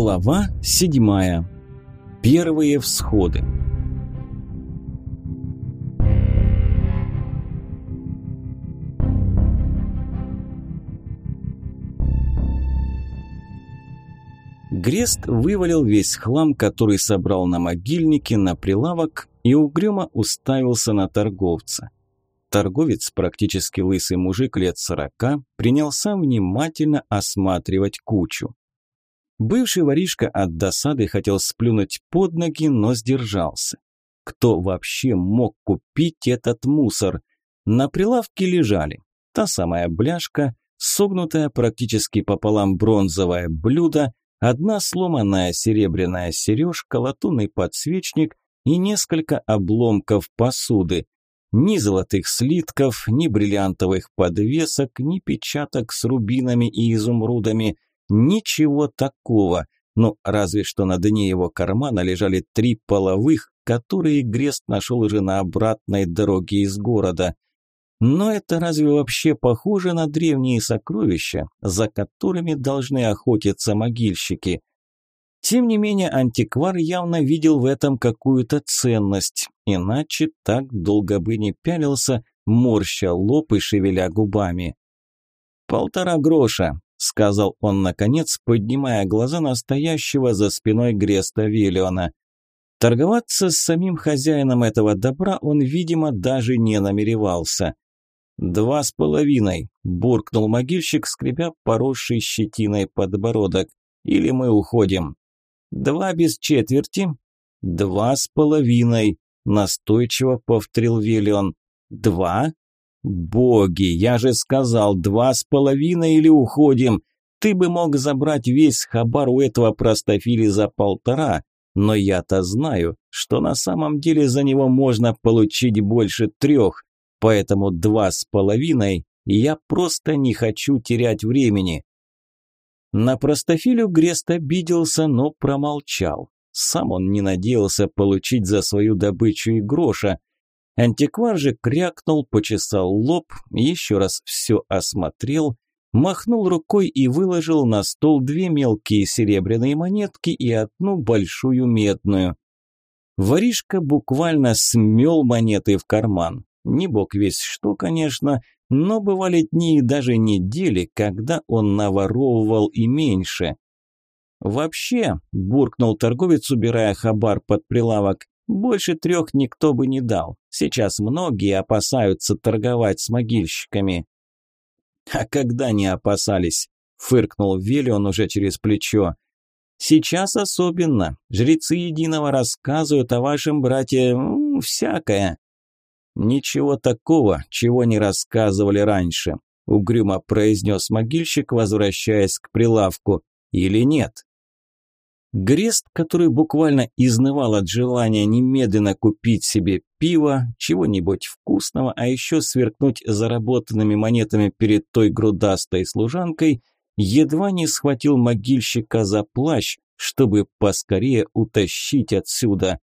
Глава седьмая. Первые всходы. Грест вывалил весь хлам, который собрал на могильнике, на прилавок и угрюмо уставился на торговца. Торговец, практически лысый мужик лет сорока, принялся внимательно осматривать кучу. Бывший воришка от досады хотел сплюнуть под ноги, но сдержался. Кто вообще мог купить этот мусор? На прилавке лежали та самая бляшка, согнутая практически пополам бронзовое блюдо, одна сломанная серебряная сережка, латунный подсвечник и несколько обломков посуды. Ни золотых слитков, ни бриллиантовых подвесок, ни печаток с рубинами и изумрудами – Ничего такого. Ну, разве что на дне его кармана лежали три половых, которые Грест нашел уже на обратной дороге из города. Но это разве вообще похоже на древние сокровища, за которыми должны охотиться могильщики? Тем не менее, антиквар явно видел в этом какую-то ценность, иначе так долго бы не пялился, морща лоб и шевеля губами. «Полтора гроша», сказал он наконец, поднимая глаза настоящего за спиной Греста Виллиона. Торговаться с самим хозяином этого добра он, видимо, даже не намеревался. «Два с половиной», – буркнул могильщик, скребя поросший щетиной подбородок. «Или мы уходим?» «Два без четверти?» «Два с половиной», – настойчиво повторил Виллион. «Два?» «Боги, я же сказал, два с половиной или уходим. Ты бы мог забрать весь хабар у этого простофили за полтора, но я-то знаю, что на самом деле за него можно получить больше трех, поэтому два с половиной я просто не хочу терять времени». На простофилю Грест обиделся, но промолчал. Сам он не надеялся получить за свою добычу и гроша, Антиквар же крякнул, почесал лоб, еще раз все осмотрел, махнул рукой и выложил на стол две мелкие серебряные монетки и одну большую медную. Воришка буквально смел монеты в карман. Не бог весь что, конечно, но бывали дни и даже недели, когда он наворовывал и меньше. «Вообще», – буркнул торговец, убирая хабар под прилавок, больше трех никто бы не дал. Сейчас многие опасаются торговать с могильщиками. А когда не опасались? Фыркнул Велион уже через плечо. Сейчас особенно. Жрецы единого рассказывают о вашем брате всякое. Ничего такого, чего не рассказывали раньше, угрюмо произнес могильщик, возвращаясь к прилавку. Или нет? Грест, который буквально изнывал от желания немедленно купить себе пиво, чего-нибудь вкусного, а еще сверкнуть заработанными монетами перед той грудастой служанкой, едва не схватил могильщика за плащ, чтобы поскорее утащить отсюда.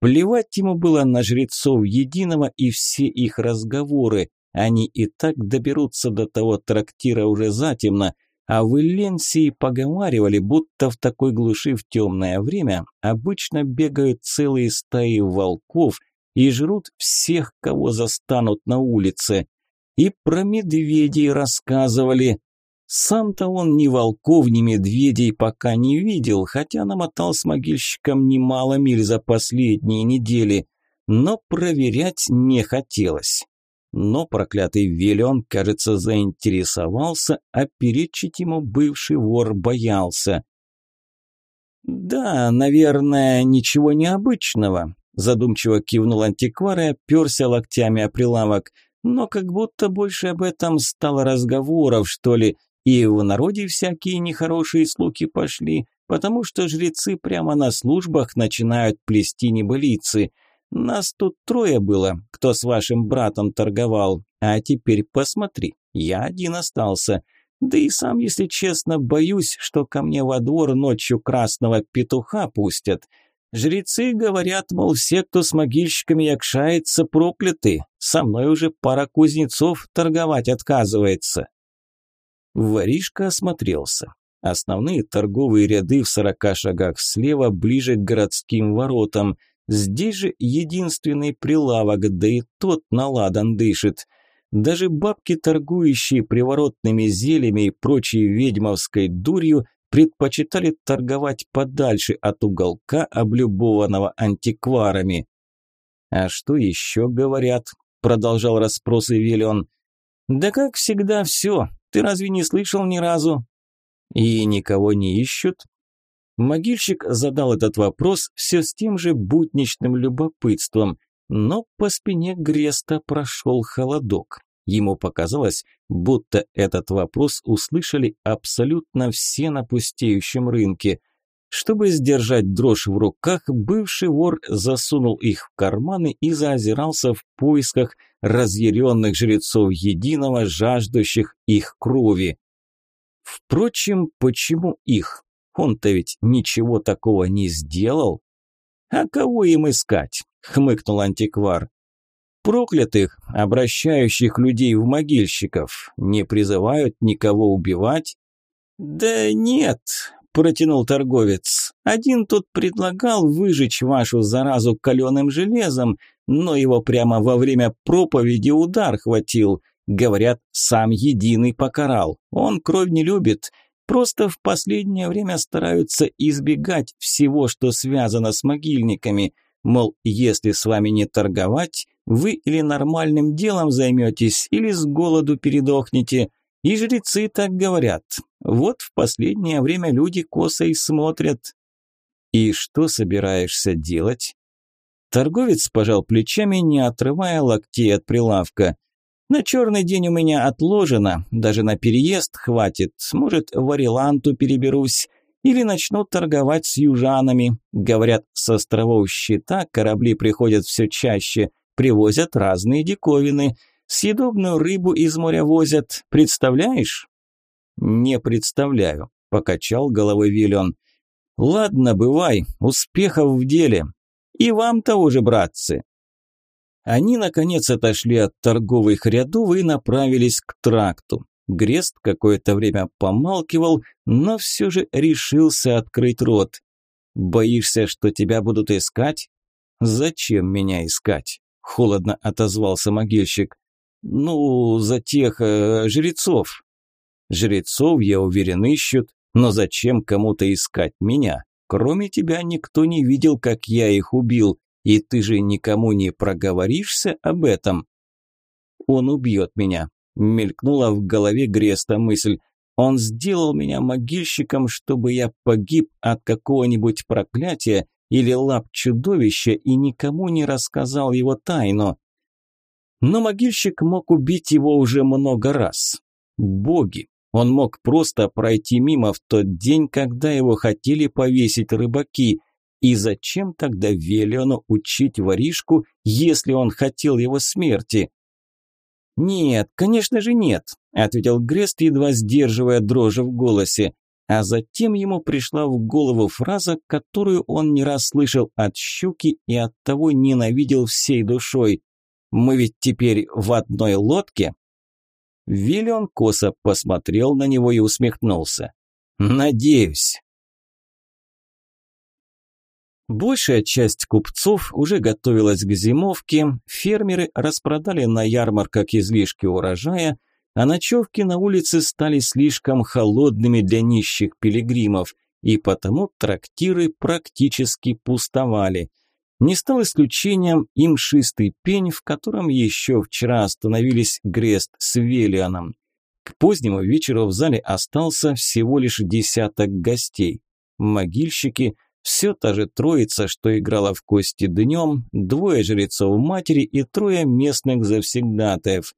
Плевать ему было на жрецов единого и все их разговоры, они и так доберутся до того трактира уже затемно, а в Эленсии поговаривали, будто в такой глуши в темное время обычно бегают целые стаи волков и жрут всех, кого застанут на улице. И про медведей рассказывали. Сам-то он ни волков, ни медведей пока не видел, хотя намотал с могильщиком немало миль за последние недели, но проверять не хотелось. Но проклятый Велион, кажется, заинтересовался, а перечить ему бывший вор боялся. «Да, наверное, ничего необычного», – задумчиво кивнул антиквар и оперся локтями о прилавок. «Но как будто больше об этом стало разговоров, что ли, и в народе всякие нехорошие слухи пошли, потому что жрецы прямо на службах начинают плести небылицы». Нас тут трое было, кто с вашим братом торговал. А теперь посмотри, я один остался. Да и сам, если честно, боюсь, что ко мне во двор ночью красного петуха пустят. Жрецы говорят, мол, все, кто с могильщиками якшается, прокляты. Со мной уже пара кузнецов торговать отказывается. Воришка осмотрелся. Основные торговые ряды в сорока шагах слева, ближе к городским воротам. Здесь же единственный прилавок, да и тот наладан дышит. Даже бабки, торгующие приворотными зельями и прочей ведьмовской дурью, предпочитали торговать подальше от уголка, облюбованного антикварами. «А что еще говорят?» – продолжал расспросы Виллион. «Да как всегда все. Ты разве не слышал ни разу?» «И никого не ищут?» Могильщик задал этот вопрос все с тем же будничным любопытством, но по спине Греста прошел холодок. Ему показалось, будто этот вопрос услышали абсолютно все на пустеющем рынке. Чтобы сдержать дрожь в руках, бывший вор засунул их в карманы и заозирался в поисках разъяренных жрецов единого, жаждущих их крови. Впрочем, почему их? Он-то ведь ничего такого не сделал. А кого им искать? хмыкнул антиквар. Проклятых, обращающих людей в могильщиков, не призывают никого убивать? Да нет, протянул торговец. Один тут предлагал выжечь вашу заразу каленым железом, но его прямо во время проповеди удар хватил. Говорят, сам единый покарал. Он кровь не любит. Просто в последнее время стараются избегать всего, что связано с могильниками. Мол, если с вами не торговать, вы или нормальным делом займетесь, или с голоду передохнете. И жрецы так говорят. Вот в последнее время люди косо и смотрят. И что собираешься делать? Торговец пожал плечами, не отрывая локтей от прилавка. На черный день у меня отложено, даже на переезд хватит. Может, в Ариланту переберусь или начну торговать с южанами. Говорят, с островов Щита корабли приходят все чаще, привозят разные диковины. Съедобную рыбу из моря возят, представляешь? Не представляю, покачал головой Виллион. Ладно, бывай, успехов в деле. И вам того же, братцы. Они, наконец, отошли от торговых рядов и направились к тракту. Грест какое-то время помалкивал, но все же решился открыть рот. «Боишься, что тебя будут искать?» «Зачем меня искать?» – холодно отозвался могильщик. «Ну, за тех э, жрецов». «Жрецов, я уверен, ищут, но зачем кому-то искать меня? Кроме тебя никто не видел, как я их убил, и ты же никому не проговоришься об этом. Он убьет меня. Мелькнула в голове Греста мысль. Он сделал меня могильщиком, чтобы я погиб от какого-нибудь проклятия или лап чудовища и никому не рассказал его тайну. Но могильщик мог убить его уже много раз. Боги, он мог просто пройти мимо в тот день, когда его хотели повесить рыбаки. И зачем тогда Велиону учить воришку, если он хотел его смерти? «Нет, конечно же нет», – ответил Грест, едва сдерживая дрожи в голосе. А затем ему пришла в голову фраза, которую он не раз слышал от щуки и оттого ненавидел всей душой. «Мы ведь теперь в одной лодке?» Виллион косо посмотрел на него и усмехнулся. «Надеюсь». Большая часть купцов уже готовилась к зимовке, фермеры распродали на ярмарках излишки урожая, а ночевки на улице стали слишком холодными для нищих пилигримов, и потому трактиры практически пустовали – не стал исключением и мшистый пень, в котором еще вчера остановились Грест с Велианом. К позднему вечеру в зале остался всего лишь десяток гостей. Могильщики, все та же троица, что играла в кости днем, двое жрецов матери и трое местных завсегдатаев.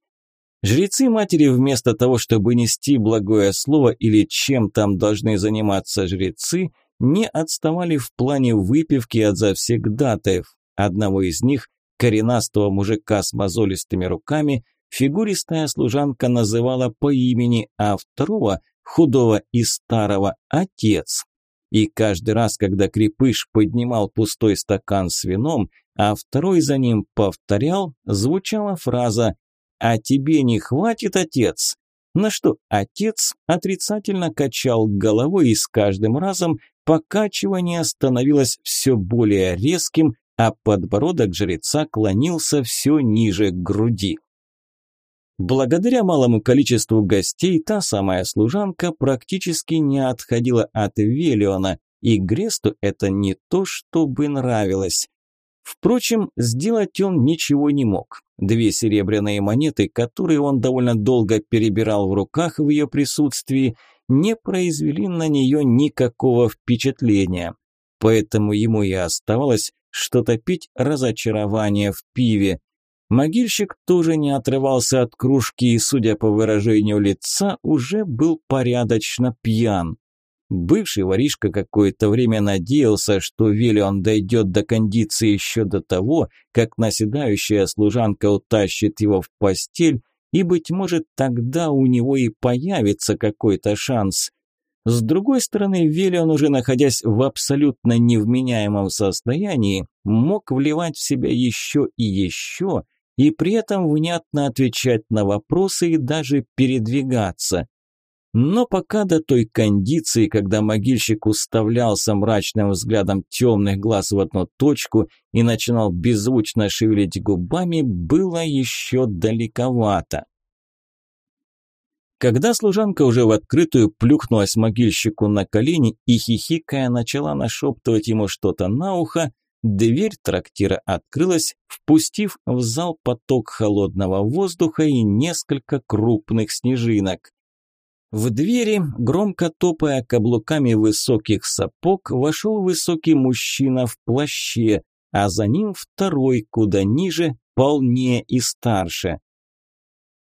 Жрецы матери вместо того, чтобы нести благое слово или чем там должны заниматься жрецы – не отставали в плане выпивки от завсегдатаев. Одного из них, коренастого мужика с мозолистыми руками, фигуристая служанка называла по имени, а второго, худого и старого, отец. И каждый раз, когда крепыш поднимал пустой стакан с вином, а второй за ним повторял, звучала фраза «А тебе не хватит, отец?» на что отец отрицательно качал головой и с каждым разом покачивание становилось все более резким, а подбородок жреца клонился все ниже к груди. Благодаря малому количеству гостей та самая служанка практически не отходила от Велиона, и Гресту это не то, чтобы нравилось. Впрочем, сделать он ничего не мог. Две серебряные монеты, которые он довольно долго перебирал в руках в ее присутствии, не произвели на нее никакого впечатления. Поэтому ему и оставалось что топить разочарование в пиве. Могильщик тоже не отрывался от кружки и, судя по выражению лица, уже был порядочно пьян. Бывший воришка какое-то время надеялся, что Виллион дойдет до кондиции еще до того, как наседающая служанка утащит его в постель, и, быть может, тогда у него и появится какой-то шанс. С другой стороны, Виллион, уже находясь в абсолютно невменяемом состоянии, мог вливать в себя еще и еще, и при этом внятно отвечать на вопросы и даже передвигаться. Но пока до той кондиции, когда могильщик уставлялся мрачным взглядом темных глаз в одну точку и начинал беззвучно шевелить губами, было еще далековато. Когда служанка уже в открытую плюхнулась могильщику на колени и, хихикая, начала нашептывать ему что-то на ухо, дверь трактира открылась, впустив в зал поток холодного воздуха и несколько крупных снежинок. В двери, громко топая каблуками высоких сапог, вошел высокий мужчина в плаще, а за ним второй, куда ниже, полнее и старше.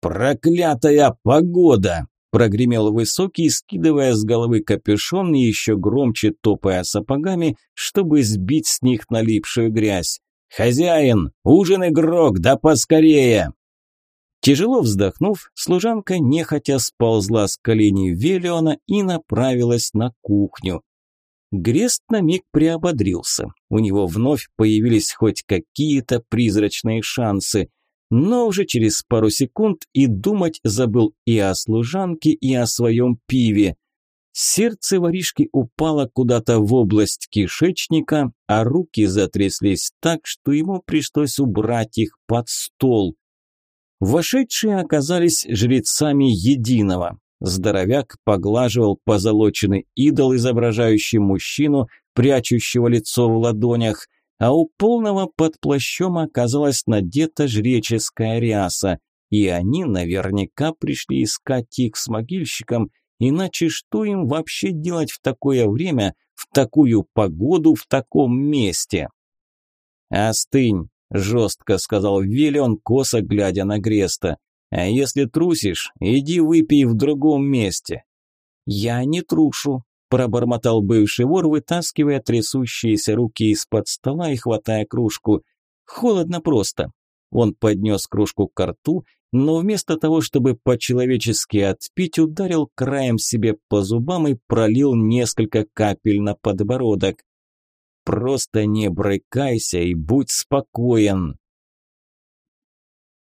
«Проклятая погода!» – прогремел высокий, скидывая с головы капюшон и еще громче топая сапогами, чтобы сбить с них налипшую грязь. «Хозяин, ужин игрок, да поскорее!» Тяжело вздохнув, служанка нехотя сползла с коленей Велиона и направилась на кухню. Грест на миг приободрился. У него вновь появились хоть какие-то призрачные шансы. Но уже через пару секунд и думать забыл и о служанке, и о своем пиве. Сердце воришки упало куда-то в область кишечника, а руки затряслись так, что ему пришлось убрать их под стол. Вошедшие оказались жрецами единого. Здоровяк поглаживал позолоченный идол, изображающий мужчину, прячущего лицо в ладонях, а у полного под плащом оказалась надета жреческая ряса, и они наверняка пришли искать их с могильщиком, иначе что им вообще делать в такое время, в такую погоду, в таком месте? «Остынь!» жестко сказал Виллион, косо глядя на Греста. А если трусишь, иди выпей в другом месте. Я не трушу, пробормотал бывший вор, вытаскивая трясущиеся руки из-под стола и хватая кружку. Холодно просто. Он поднес кружку к рту, но вместо того, чтобы по-человечески отпить, ударил краем себе по зубам и пролил несколько капель на подбородок. Просто не брыкайся и будь спокоен.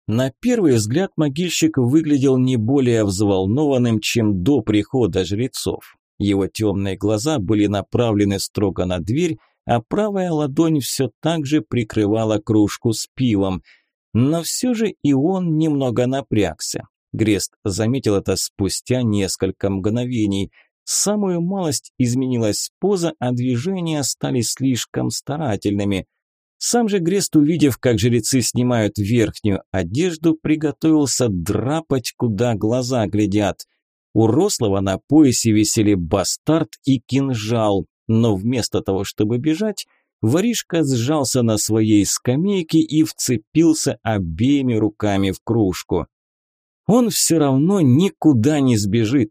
На первый взгляд могильщик выглядел не более взволнованным, чем до прихода жрецов. Его темные глаза были направлены строго на дверь, а правая ладонь все так же прикрывала кружку с пивом. Но все же и он немного напрягся. Грест заметил это спустя несколько мгновений – Самую малость изменилась поза, а движения стали слишком старательными. Сам же Грест, увидев, как жрецы снимают верхнюю одежду, приготовился драпать, куда глаза глядят. У Рослого на поясе висели бастард и кинжал, но вместо того, чтобы бежать, воришка сжался на своей скамейке и вцепился обеими руками в кружку. Он все равно никуда не сбежит,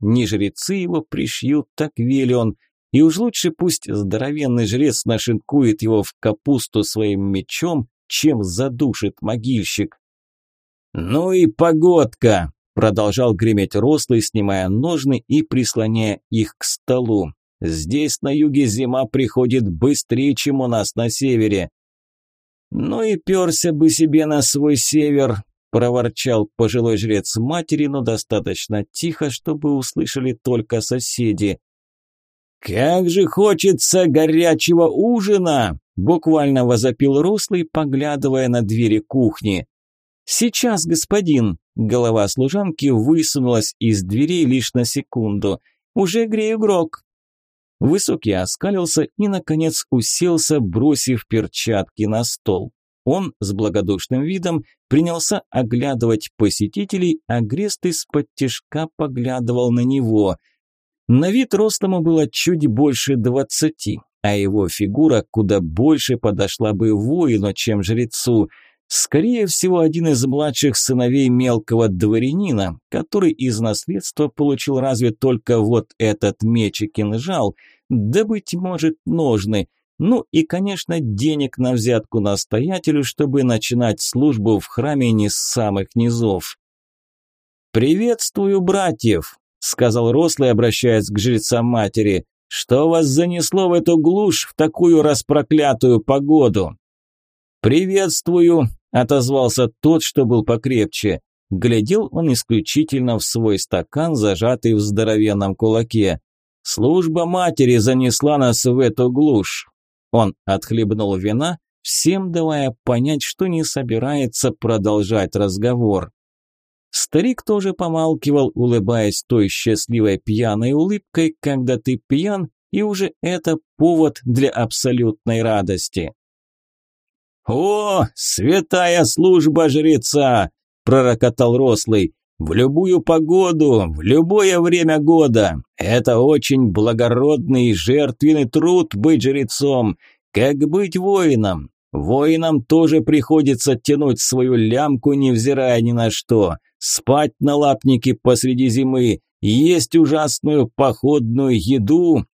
не жрецы его пришьют, так вели он. И уж лучше пусть здоровенный жрец нашинкует его в капусту своим мечом, чем задушит могильщик. «Ну и погодка!» – продолжал греметь рослый, снимая ножны и прислоняя их к столу. «Здесь на юге зима приходит быстрее, чем у нас на севере». «Ну и перся бы себе на свой север», – проворчал пожилой жрец матери, но достаточно тихо, чтобы услышали только соседи. «Как же хочется горячего ужина!» – буквально возопил Рослый, поглядывая на двери кухни. «Сейчас, господин!» – голова служанки высунулась из дверей лишь на секунду. «Уже грею грок!» Высокий оскалился и, наконец, уселся, бросив перчатки на стол. Он с благодушным видом принялся оглядывать посетителей, а Грест из-под тяжка поглядывал на него. На вид ростому было чуть больше двадцати, а его фигура куда больше подошла бы воину, чем жрецу. Скорее всего, один из младших сыновей мелкого дворянина, который из наследства получил разве только вот этот меч и кинжал, да, быть может, ножны, ну и, конечно, денег на взятку настоятелю, чтобы начинать службу в храме не с самых низов. «Приветствую, братьев!» – сказал Рослый, обращаясь к жрецам матери. «Что вас занесло в эту глушь в такую распроклятую погоду?» «Приветствую!» – отозвался тот, что был покрепче. Глядел он исключительно в свой стакан, зажатый в здоровенном кулаке. «Служба матери занесла нас в эту глушь. Он отхлебнул вина, всем давая понять, что не собирается продолжать разговор. Старик тоже помалкивал, улыбаясь той счастливой пьяной улыбкой, когда ты пьян, и уже это повод для абсолютной радости. «О, святая служба жреца!» – пророкотал рослый. «В любую погоду, в любое время года. Это очень благородный и жертвенный труд быть жрецом. Как быть воином? Воинам тоже приходится тянуть свою лямку, невзирая ни на что. Спать на лапнике посреди зимы, есть ужасную походную еду.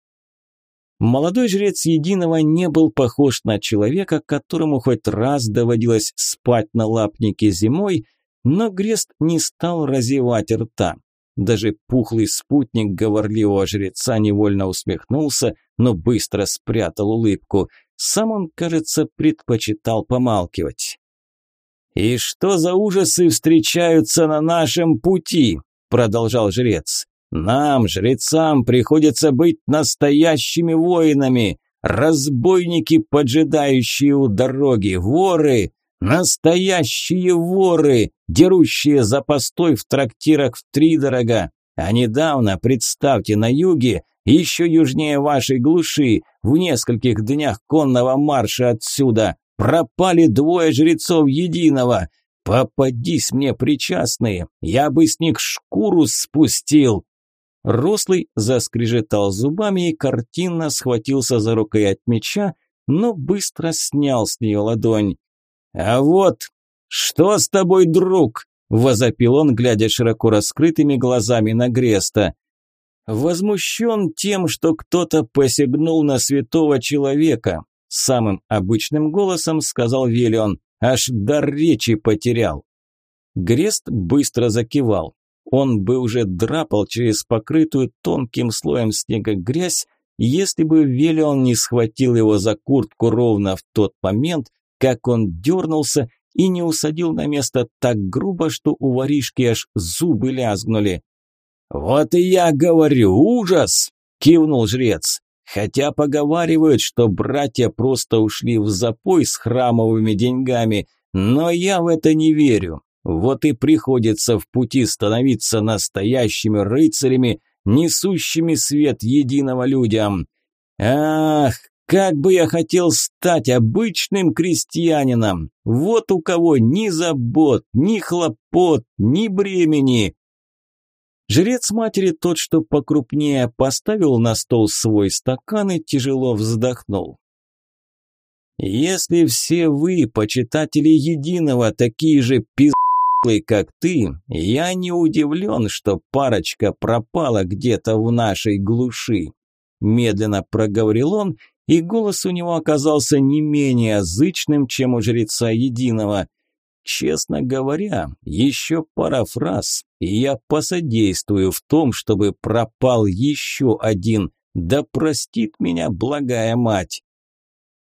Молодой жрец Единого не был похож на человека, которому хоть раз доводилось спать на лапнике зимой, но Грест не стал разевать рта. Даже пухлый спутник говорливого жреца невольно усмехнулся, но быстро спрятал улыбку. Сам он, кажется, предпочитал помалкивать. «И что за ужасы встречаются на нашем пути?» – продолжал жрец. «Нам, жрецам, приходится быть настоящими воинами, разбойники, поджидающие у дороги, воры, Настоящие воры, дерущие за постой в трактирах в втридорога. А недавно, представьте, на юге, еще южнее вашей глуши, в нескольких днях конного марша отсюда, пропали двое жрецов единого. Попадись мне причастные, я бы с них шкуру спустил. Рослый заскрежетал зубами и картинно схватился за рукоять меча, но быстро снял с нее ладонь. «А вот, что с тобой, друг?» – возопил он, глядя широко раскрытыми глазами на Греста. «Возмущен тем, что кто-то посягнул на святого человека», – самым обычным голосом сказал Велион, аж дар речи потерял. Грест быстро закивал. Он бы уже драпал через покрытую тонким слоем снега грязь, если бы Велион не схватил его за куртку ровно в тот момент, как он дернулся и не усадил на место так грубо, что у воришки аж зубы лязгнули. «Вот и я говорю, ужас!» – кивнул жрец. «Хотя поговаривают, что братья просто ушли в запой с храмовыми деньгами, но я в это не верю. Вот и приходится в пути становиться настоящими рыцарями, несущими свет единого людям. Ах, как бы я хотел стать обычным крестьянином. Вот у кого ни забот, ни хлопот, ни бремени. Жрец матери, тот, что покрупнее, поставил на стол свой стакан и тяжело вздохнул. Если все вы, почитатели единого, такие же пиздлы, как ты, я не удивлен, что парочка пропала где-то в нашей глуши. Медленно проговорил он и голос у него оказался не менее язычным, чем у жреца единого. Честно говоря, еще пара фраз, и я посодействую в том, чтобы пропал еще один, да простит меня благая мать.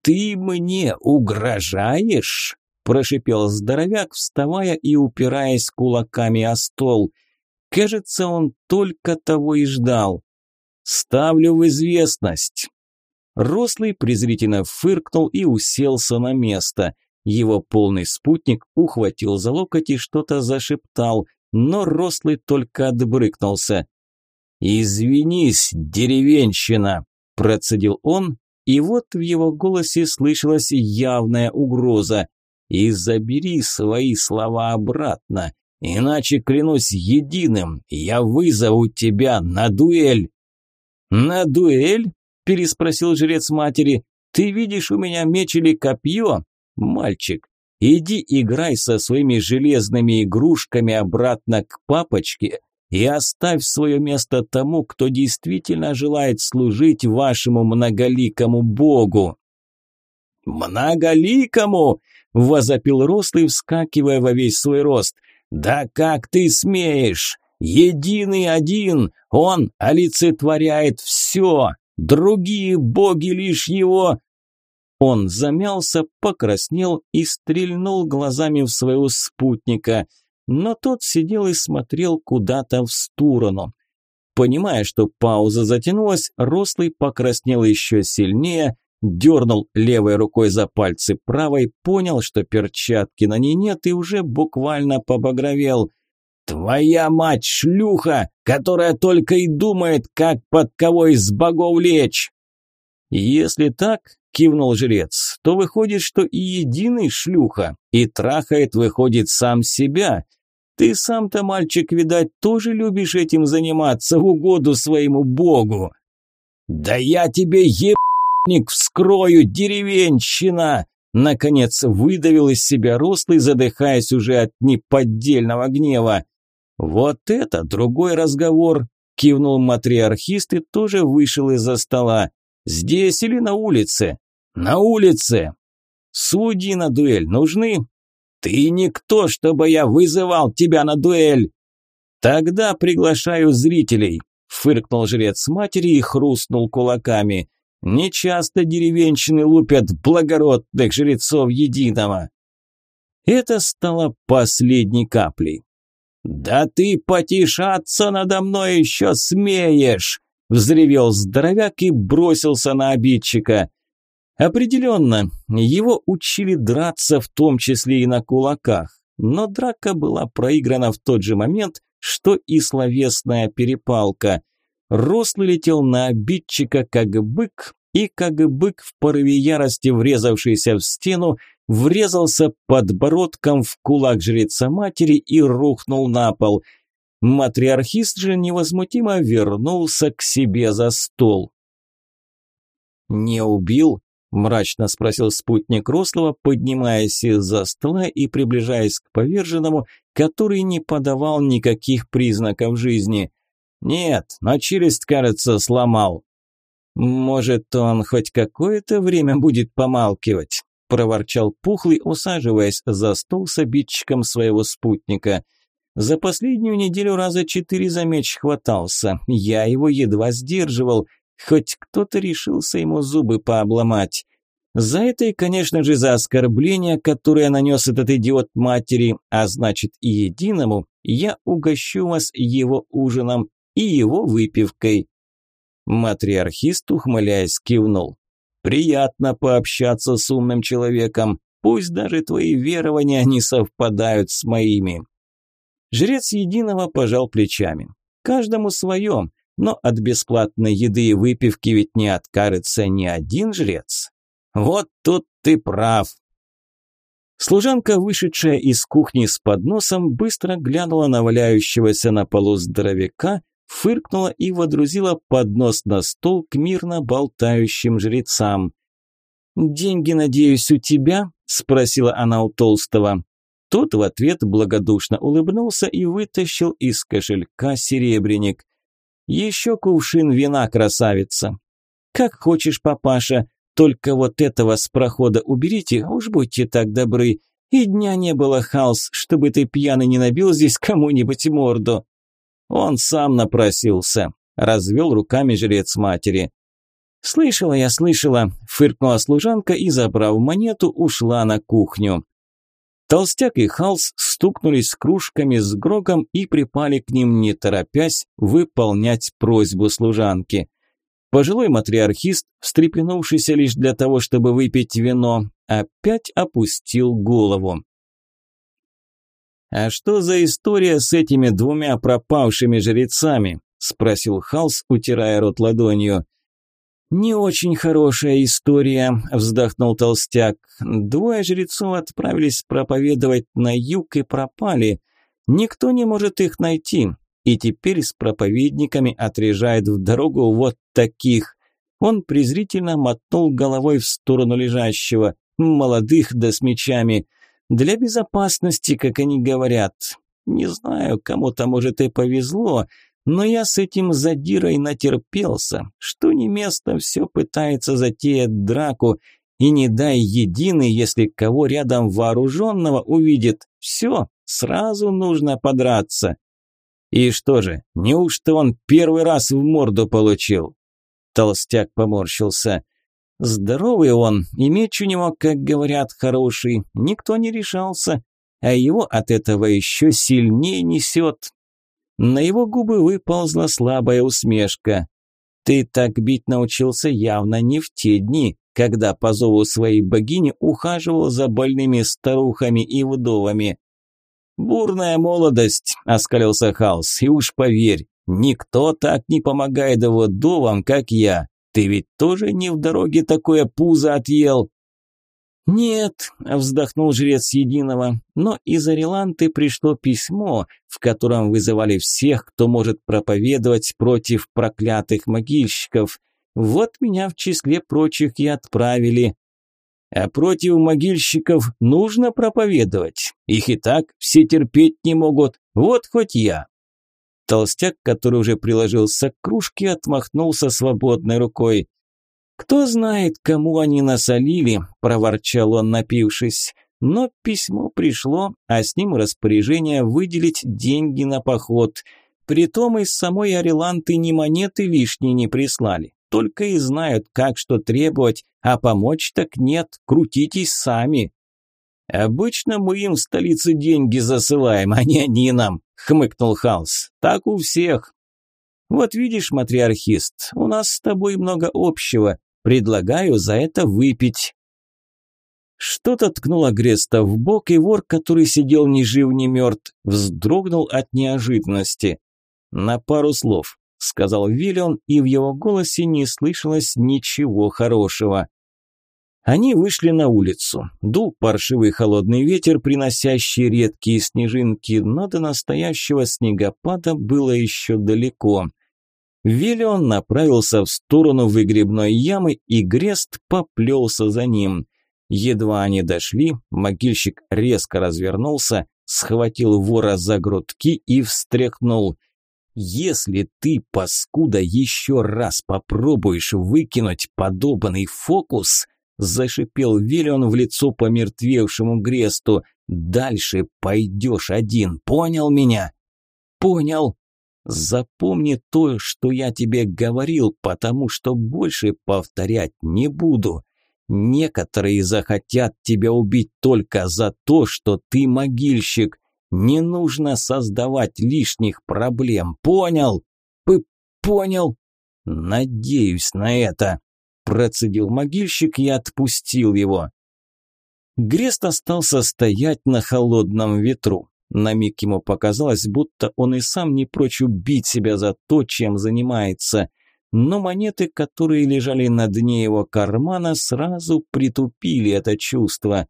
«Ты мне угрожаешь?» – прошипел здоровяк, вставая и упираясь кулаками о стол. Кажется, он только того и ждал. «Ставлю в известность». Рослый презрительно фыркнул и уселся на место. Его полный спутник ухватил за локоть и что-то зашептал, но Рослый только отбрыкнулся. «Извинись, деревенщина!» – процедил он, и вот в его голосе слышалась явная угроза. «И забери свои слова обратно, иначе, клянусь единым, я вызову тебя на дуэль!» «На дуэль?» – переспросил жрец матери. «Ты видишь у меня меч или копье? Мальчик, иди играй со своими железными игрушками обратно к папочке и оставь свое место тому, кто действительно желает служить вашему многоликому богу». «Многоликому!» – возопил рослый, вскакивая во весь свой рост. «Да как ты смеешь! Единый один, он олицетворяет все, другие боги лишь его...» Он замялся, покраснел и стрельнул глазами в своего спутника – но тот сидел и смотрел куда-то в сторону. Понимая, что пауза затянулась, Рослый покраснел еще сильнее, дернул левой рукой за пальцы правой, понял, что перчатки на ней нет и уже буквально побагровел. «Твоя мать шлюха, которая только и думает, как под кого из богов лечь!» «Если так, – кивнул жрец, – то выходит, что и единый шлюха, и трахает, выходит, сам себя. Ты сам-то, мальчик, видать, тоже любишь этим заниматься в угоду своему богу. Да я тебе ебник вскрою, деревенщина! Наконец выдавил из себя рослый, задыхаясь уже от неподдельного гнева. Вот это другой разговор, кивнул матриархист и тоже вышел из-за стола. Здесь или на улице? На улице. Судьи на дуэль нужны? Ты никто, чтобы я вызывал тебя на дуэль. Тогда приглашаю зрителей, фыркнул жрец матери и хрустнул кулаками. Нечасто деревенщины лупят благородных жрецов единого. Это стало последней каплей. «Да ты потешаться надо мной еще смеешь!» Взревел здоровяк и бросился на обидчика. Определенно, его учили драться в том числе и на кулаках, но драка была проиграна в тот же момент, что и словесная перепалка. Рослый летел на обидчика как бык, и как бык в порыве ярости, врезавшийся в стену, врезался подбородком в кулак жреца матери и рухнул на пол – Матриархист же невозмутимо вернулся к себе за стол. «Не убил?» – мрачно спросил спутник Рослова, поднимаясь из-за стола и приближаясь к поверженному, который не подавал никаких признаков жизни. «Нет, но челюсть, кажется, сломал». «Может, он хоть какое-то время будет помалкивать?» – проворчал Пухлый, усаживаясь за стол с обидчиком своего спутника – за последнюю неделю раза четыре за меч хватался. Я его едва сдерживал. Хоть кто-то решился ему зубы пообломать. За это и, конечно же, за оскорбление, которое нанес этот идиот матери, а значит и единому, я угощу вас его ужином и его выпивкой. Матриархист, ухмыляясь, кивнул. Приятно пообщаться с умным человеком, пусть даже твои верования не совпадают с моими. Жрец Единого пожал плечами. Каждому свое, но от бесплатной еды и выпивки ведь не откажется ни один жрец. Вот тут ты прав. Служанка, вышедшая из кухни с подносом, быстро глянула на валяющегося на полу здоровяка, фыркнула и водрузила поднос на стол к мирно болтающим жрецам. «Деньги, надеюсь, у тебя?» – спросила она у Толстого. Тот в ответ благодушно улыбнулся и вытащил из кошелька серебряник. «Еще кувшин вина, красавица!» «Как хочешь, папаша, только вот этого с прохода уберите, уж будьте так добры. И дня не было, Халс, чтобы ты пьяный не набил здесь кому-нибудь морду». Он сам напросился, развел руками жрец матери. «Слышала я, слышала», – фыркнула служанка и, забрав монету, ушла на кухню. Толстяк и Халс стукнулись кружками с Грогом и припали к ним, не торопясь, выполнять просьбу служанки. Пожилой матриархист, встрепенувшийся лишь для того, чтобы выпить вино, опять опустил голову. «А что за история с этими двумя пропавшими жрецами?» – спросил Халс, утирая рот ладонью. «Не очень хорошая история», – вздохнул толстяк. «Двое жрецов отправились проповедовать на юг и пропали. Никто не может их найти. И теперь с проповедниками отрежает в дорогу вот таких». Он презрительно мотнул головой в сторону лежащего, молодых да с мечами. «Для безопасности, как они говорят. Не знаю, кому-то, может, и повезло, но я с этим задирой натерпелся, что не место все пытается затеять драку, и не дай единый, если кого рядом вооруженного увидит, все, сразу нужно подраться. И что же, неужто он первый раз в морду получил? Толстяк поморщился. Здоровый он, и меч у него, как говорят, хороший, никто не решался, а его от этого еще сильнее несет, на его губы выползла слабая усмешка. «Ты так бить научился явно не в те дни, когда по зову своей богини ухаживал за больными старухами и вдовами». «Бурная молодость», – оскалился Халс, – «и уж поверь, никто так не помогает вдовам, как я. Ты ведь тоже не в дороге такое пузо отъел». «Нет», – вздохнул жрец Единого, – «но из Ариланты пришло письмо, в котором вызывали всех, кто может проповедовать против проклятых могильщиков. Вот меня в числе прочих и отправили». «А против могильщиков нужно проповедовать. Их и так все терпеть не могут. Вот хоть я». Толстяк, который уже приложился к кружке, отмахнулся свободной рукой. «Кто знает, кому они насолили», – проворчал он, напившись. Но письмо пришло, а с ним распоряжение выделить деньги на поход. Притом из самой Ареланты ни монеты лишние не прислали. Только и знают, как что требовать, а помочь так нет, крутитесь сами. «Обычно мы им в столице деньги засылаем, а не они нам», – хмыкнул Халс. «Так у всех». «Вот видишь, матриархист, у нас с тобой много общего. Предлагаю за это выпить». Что-то ткнуло Греста в бок, и вор, который сидел ни жив, ни мертв, вздрогнул от неожиданности. «На пару слов», – сказал Виллион, и в его голосе не слышалось ничего хорошего. Они вышли на улицу. Дул паршивый холодный ветер, приносящий редкие снежинки, но до настоящего снегопада было еще далеко. Виллион направился в сторону выгребной ямы, и Грест поплелся за ним. Едва они дошли, могильщик резко развернулся, схватил вора за грудки и встряхнул. «Если ты, паскуда, еще раз попробуешь выкинуть подобный фокус», зашипел Виллион в лицо помертвевшему Гресту, «дальше пойдешь один, понял меня?» «Понял», Запомни то, что я тебе говорил, потому что больше повторять не буду. Некоторые захотят тебя убить только за то, что ты могильщик. Не нужно создавать лишних проблем. Понял? П понял? Надеюсь на это. Процедил могильщик и отпустил его. Грест остался стоять на холодном ветру. На миг ему показалось, будто он и сам не прочь убить себя за то, чем занимается. Но монеты, которые лежали на дне его кармана, сразу притупили это чувство.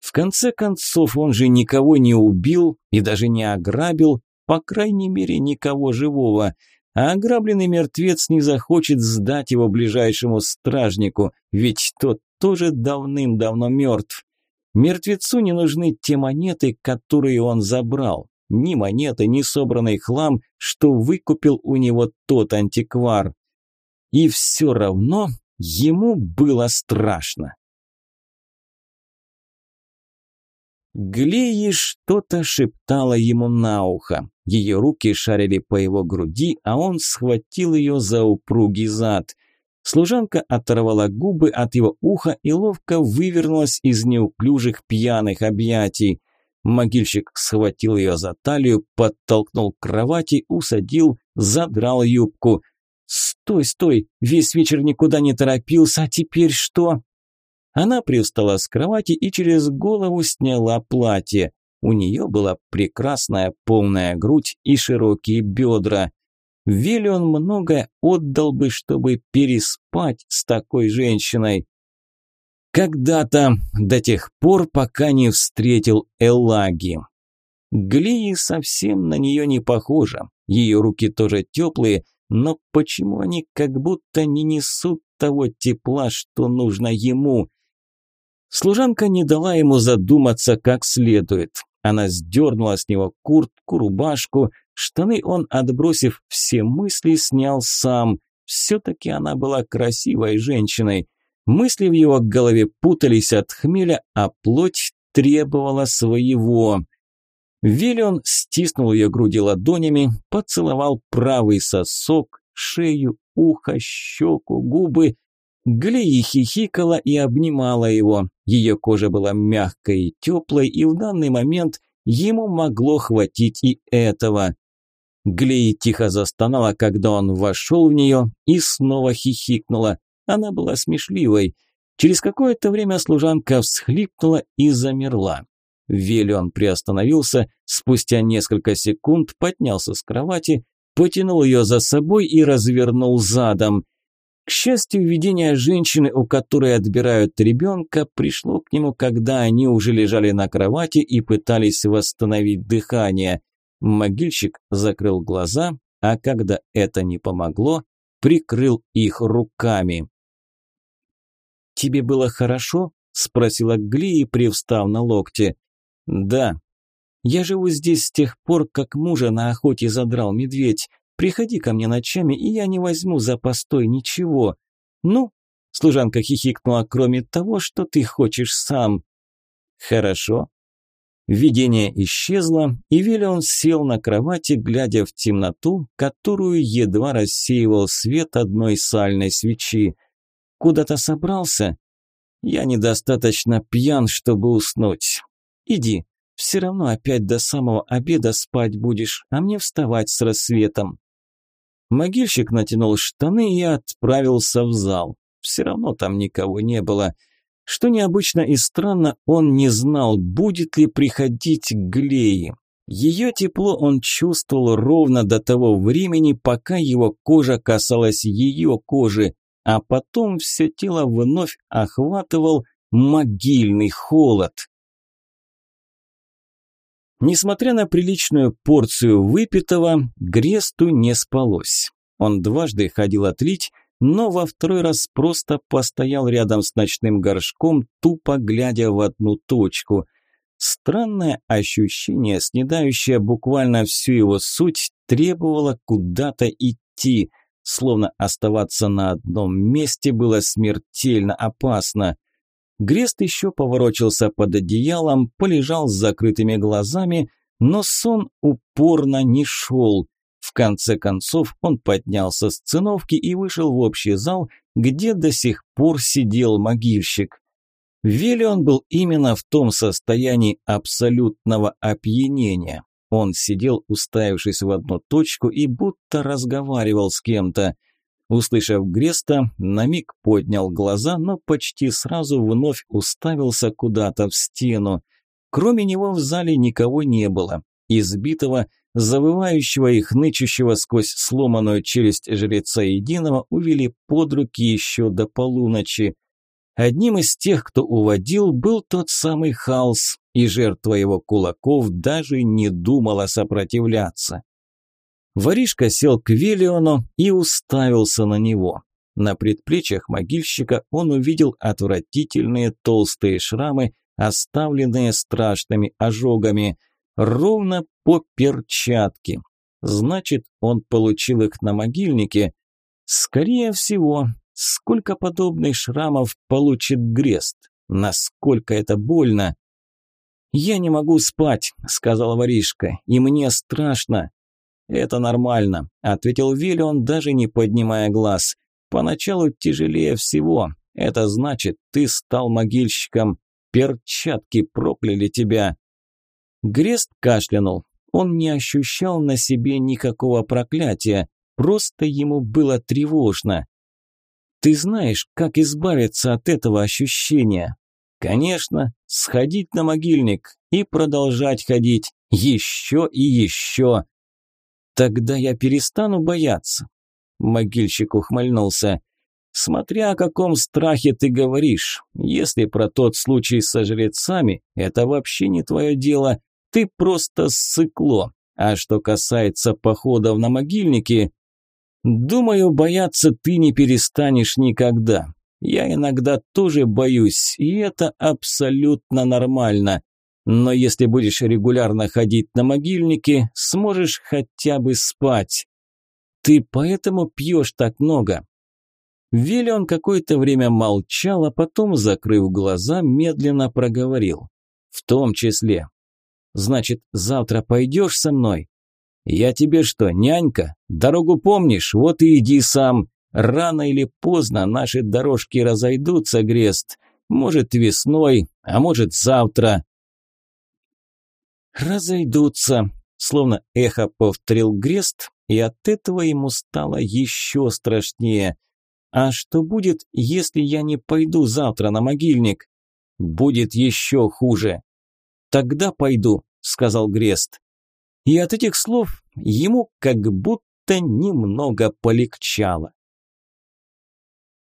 В конце концов, он же никого не убил и даже не ограбил, по крайней мере, никого живого. А ограбленный мертвец не захочет сдать его ближайшему стражнику, ведь тот тоже давным-давно мертв. Мертвецу не нужны те монеты, которые он забрал. Ни монеты, ни собранный хлам, что выкупил у него тот антиквар. И все равно ему было страшно. Глеи что-то шептала ему на ухо. Ее руки шарили по его груди, а он схватил ее за упругий зад. Служанка оторвала губы от его уха и ловко вывернулась из неуклюжих пьяных объятий. Могильщик схватил ее за талию, подтолкнул к кровати, усадил, задрал юбку. «Стой, стой! Весь вечер никуда не торопился, а теперь что?» Она привстала с кровати и через голову сняла платье. У нее была прекрасная полная грудь и широкие бедра. Виллион многое отдал бы, чтобы переспать с такой женщиной. Когда-то, до тех пор, пока не встретил Элаги. Глии совсем на нее не похожа. Ее руки тоже теплые, но почему они как будто не несут того тепла, что нужно ему? Служанка не дала ему задуматься как следует. Она сдернула с него куртку, рубашку, штаны он, отбросив все мысли, снял сам. Все-таки она была красивой женщиной. Мысли в его голове путались от хмеля, а плоть требовала своего. Виллион стиснул ее груди ладонями, поцеловал правый сосок, шею, ухо, щеку, губы. Глея хихикала и обнимала его. Ее кожа была мягкой и теплой, и в данный момент ему могло хватить и этого. Глея тихо застонала, когда он вошел в нее, и снова хихикнула. Она была смешливой. Через какое-то время служанка всхлипнула и замерла. Велион приостановился, спустя несколько секунд поднялся с кровати, потянул ее за собой и развернул задом. К счастью, видение женщины, у которой отбирают ребенка, пришло к нему, когда они уже лежали на кровати и пытались восстановить дыхание. Могильщик закрыл глаза, а когда это не помогло, прикрыл их руками. «Тебе было хорошо?» – спросила Глии, привстав на локте. «Да. Я живу здесь с тех пор, как мужа на охоте задрал медведь. Приходи ко мне ночами, и я не возьму за постой ничего. Ну, служанка хихикнула, кроме того, что ты хочешь сам. Хорошо. Видение исчезло, и Виллион сел на кровати, глядя в темноту, которую едва рассеивал свет одной сальной свечи. Куда-то собрался? Я недостаточно пьян, чтобы уснуть. Иди, все равно опять до самого обеда спать будешь, а мне вставать с рассветом. Могильщик натянул штаны и отправился в зал. Все равно там никого не было. Что необычно и странно, он не знал, будет ли приходить Глеи. Ее тепло он чувствовал ровно до того времени, пока его кожа касалась ее кожи, а потом все тело вновь охватывал могильный холод. Несмотря на приличную порцию выпитого, Гресту не спалось. Он дважды ходил отлить, но во второй раз просто постоял рядом с ночным горшком, тупо глядя в одну точку. Странное ощущение, снедающее буквально всю его суть, требовало куда-то идти, словно оставаться на одном месте было смертельно опасно. Грест еще поворочился под одеялом, полежал с закрытыми глазами, но сон упорно не шел. В конце концов он поднялся с циновки и вышел в общий зал, где до сих пор сидел могильщик. Велион был именно в том состоянии абсолютного опьянения. Он сидел, уставившись в одну точку и будто разговаривал с кем-то. Услышав Греста, на миг поднял глаза, но почти сразу вновь уставился куда-то в стену. Кроме него в зале никого не было. Избитого, завывающего и хнычущего сквозь сломанную челюсть жреца единого увели под руки еще до полуночи. Одним из тех, кто уводил, был тот самый Халс, и жертва его кулаков даже не думала сопротивляться. Воришка сел к Велиону и уставился на него. На предплечьях могильщика он увидел отвратительные толстые шрамы, оставленные страшными ожогами, ровно по перчатке. Значит, он получил их на могильнике. Скорее всего, сколько подобных шрамов получит Грест? Насколько это больно? «Я не могу спать», – сказал воришка, – «и мне страшно. «Это нормально», – ответил Виллион, даже не поднимая глаз. «Поначалу тяжелее всего. Это значит, ты стал могильщиком. Перчатки прокляли тебя». Грест кашлянул. Он не ощущал на себе никакого проклятия, просто ему было тревожно. Ты знаешь, как избавиться от этого ощущения? Конечно, сходить на могильник и продолжать ходить. Еще и еще. Тогда я перестану бояться. Могильщик ухмыльнулся. Смотря о каком страхе ты говоришь. Если про тот случай со жрецами, это вообще не твое дело. Ты просто ссыкло. А что касается походов на могильники, думаю, бояться ты не перестанешь никогда. Я иногда тоже боюсь, и это абсолютно нормально. Но если будешь регулярно ходить на могильники, сможешь хотя бы спать. Ты поэтому пьешь так много. Виллион какое-то время молчал, а потом, закрыв глаза, медленно проговорил. В том числе. Значит, завтра пойдешь со мной? Я тебе что, нянька? Дорогу помнишь? Вот и иди сам. Рано или поздно наши дорожки разойдутся, Грест. Может, весной, а может, завтра. Разойдутся, словно эхо повторил Грест, и от этого ему стало еще страшнее. А что будет, если я не пойду завтра на могильник? Будет еще хуже. Тогда пойду, сказал Грест. И от этих слов ему как будто немного полегчало.